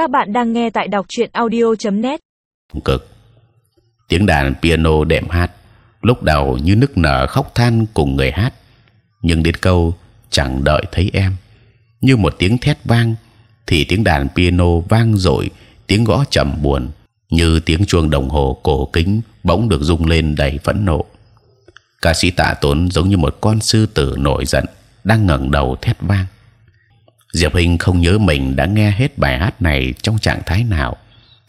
Các bạn đang nghe tại đọc truyện audio.net. cực. Tiếng đàn piano đệm hát, lúc đầu như nức nở khóc than cùng người hát. Nhưng đến câu chẳng đợi thấy em như một tiếng thét vang, thì tiếng đàn piano vang dội, tiếng gõ trầm buồn, như tiếng chuông đồng hồ cổ kính bỗng được rung lên đầy phẫn nộ. Ca sĩ tạ tốn giống như một con sư tử nổi giận, đang ngẩng đầu thét vang diệp hình không nhớ mình đã nghe hết bài hát này trong trạng thái nào,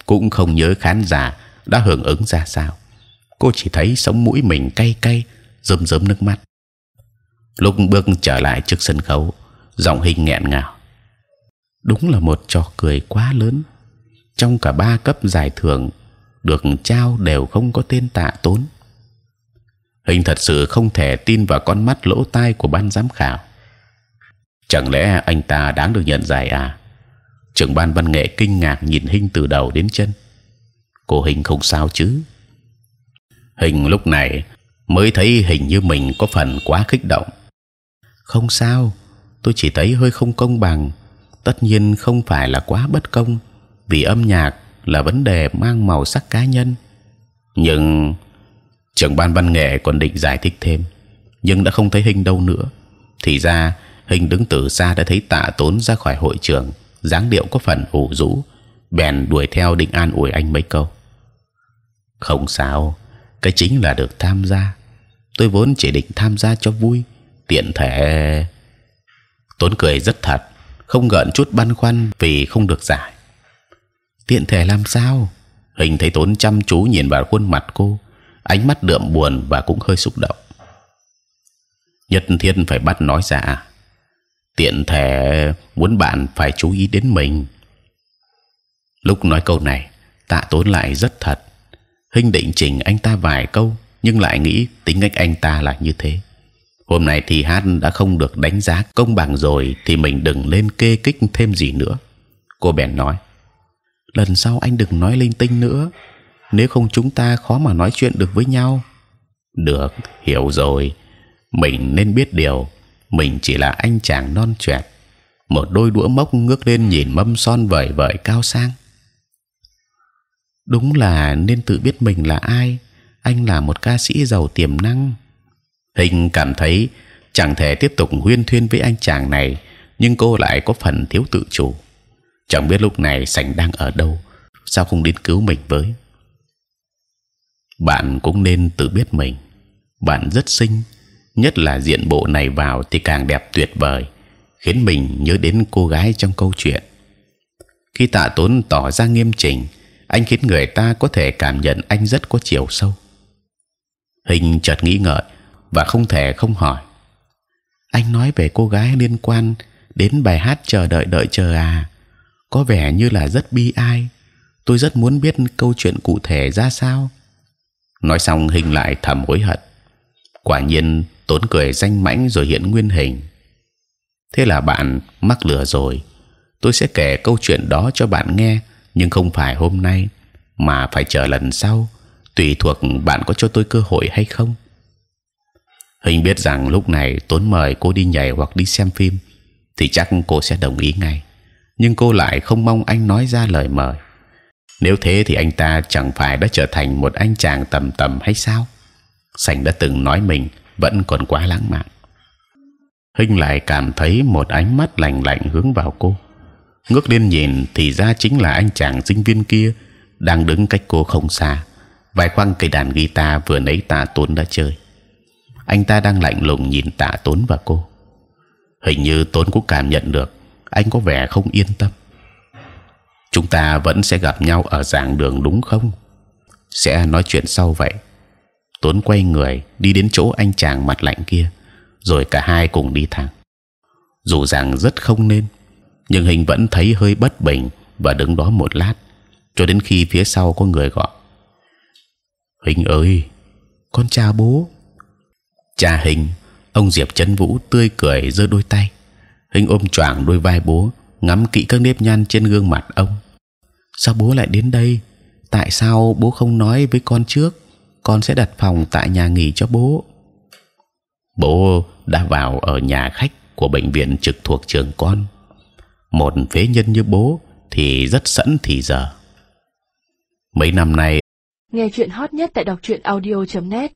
cũng không nhớ khán giả đã hưởng ứng ra sao. Cô chỉ thấy sống mũi mình cay cay, rơm rớm nước mắt. Lúc bước trở lại trước sân khấu, giọng hình nghẹn ngào. Đúng là một trò cười quá lớn. Trong cả ba cấp giải thưởng, được trao đều không có tên tạ tốn. Hình thật sự không thể tin vào con mắt lỗ tai của ban giám khảo chẳng lẽ anh ta đáng được nhận giải à? Trưởng ban văn nghệ kinh ngạc nhìn hình từ đầu đến chân. Cô hình không sao chứ? Hình lúc này mới thấy hình như mình có phần quá kích động. Không sao, tôi chỉ thấy hơi không công bằng. Tất nhiên không phải là quá bất công, vì âm nhạc là vấn đề mang màu sắc cá nhân. Nhưng trưởng ban văn nghệ còn định giải thích thêm, nhưng đã không thấy hình đâu nữa. Thì ra hình đứng từ xa đã thấy tạ tốn ra khỏi hội trường, dáng điệu có phần ủ rũ, bèn đuổi theo định an ủi anh mấy câu. Không sao, cái chính là được tham gia. Tôi vốn chỉ định tham gia cho vui, tiện thể. Tốn cười rất thật, không gợn chút băn khoăn vì không được giải. Tiện thể làm sao? Hình thấy tốn chăm chú nhìn vào khuôn mặt cô, ánh mắt đượm buồn và cũng hơi xúc động. Nhất thiên phải bắt nói ra à? Tiện thể muốn bạn phải chú ý đến mình. Lúc nói câu này, tạ tốn lại rất thật. Hình định chỉnh anh ta vài câu, nhưng lại nghĩ tính cách anh ta là như thế. Hôm nay thì hát đã không được đánh giá công bằng rồi, thì mình đừng lên kê kích thêm gì nữa. Cô bèn nói, lần sau anh đừng nói linh tinh nữa. Nếu không chúng ta khó mà nói chuyện được với nhau. Được, hiểu rồi. Mình nên biết điều mình chỉ là anh chàng non trẻ. Một đôi đũa mốc ngước lên nhìn mâm son vời vợi cao sang. Đúng là nên tự biết mình là ai. Anh là một ca sĩ giàu tiềm năng. Hình cảm thấy chẳng thể tiếp tục huyên thuyên với anh chàng này, nhưng cô lại có phần thiếu tự chủ. Chẳng biết lúc này sảnh đang ở đâu, sao không đến cứu mình với? Bạn cũng nên tự biết mình. Bạn rất xinh nhất là diện bộ này vào thì càng đẹp tuyệt vời, khiến mình nhớ đến cô gái trong câu chuyện. Khi tạ tốn tỏ ra nghiêm chỉnh, anh khiến người ta có thể cảm nhận anh rất có chiều sâu. Hình chợt nghĩ ngợi và không thể không hỏi. Anh nói về cô gái liên quan đến bài hát chờ đợi đợi chờ à? Có vẻ như là rất bi ai. Tôi rất muốn biết câu chuyện cụ thể ra sao. Nói xong, hình lại thầm hối hận quả nhiên tốn cười danh mãnh rồi hiện nguyên hình. Thế là bạn mắc lừa rồi. Tôi sẽ kể câu chuyện đó cho bạn nghe, nhưng không phải hôm nay, mà phải chờ lần sau, tùy thuộc bạn có cho tôi cơ hội hay không. Hình biết rằng lúc này tốn mời cô đi nhảy hoặc đi xem phim, thì chắc cô sẽ đồng ý ngay. Nhưng cô lại không mong anh nói ra lời mời. Nếu thế thì anh ta chẳng phải đã trở thành một anh chàng tầm tầm hay sao? Sành đã từng nói mình vẫn còn quá lãng mạn. Hinh lại cảm thấy một ánh mắt lạnh lạnh hướng vào cô. Ngước lên nhìn thì ra chính là anh chàng sinh viên kia đang đứng cách cô không xa. Vài khoang cây đàn guitar vừa nãy tạ tốn đã chơi. Anh ta đang lạnh lùng nhìn tạ tốn và cô. Hình như tốn cũng cảm nhận được anh có vẻ không yên tâm. Chúng ta vẫn sẽ gặp nhau ở giảng đường đúng không? Sẽ nói chuyện sau vậy tuấn quay người, đi đến chỗ anh chàng mặt lạnh kia, rồi cả hai cùng đi thẳng. Dù rằng rất không nên, nhưng hình vẫn thấy hơi bất bình và đứng đó một lát, cho đến khi phía sau có người gọi. Hình ơi, con chào bố. Cha hình, ông diệp Trấn vũ tươi cười giơ đôi tay. Hình ôm choàng đôi vai bố, ngắm kỹ các nếp nhăn trên gương mặt ông. Sao bố lại đến đây? Tại sao bố không nói với con trước? Con sẽ đặt phòng tại nhà nghỉ cho bố. Bố đã vào ở nhà khách của bệnh viện trực thuộc trường con. Một phế nhân như bố thì rất sẵn thì giờ. Mấy năm nay Nghe chuyện hot nhất tại đọc truyện audio.net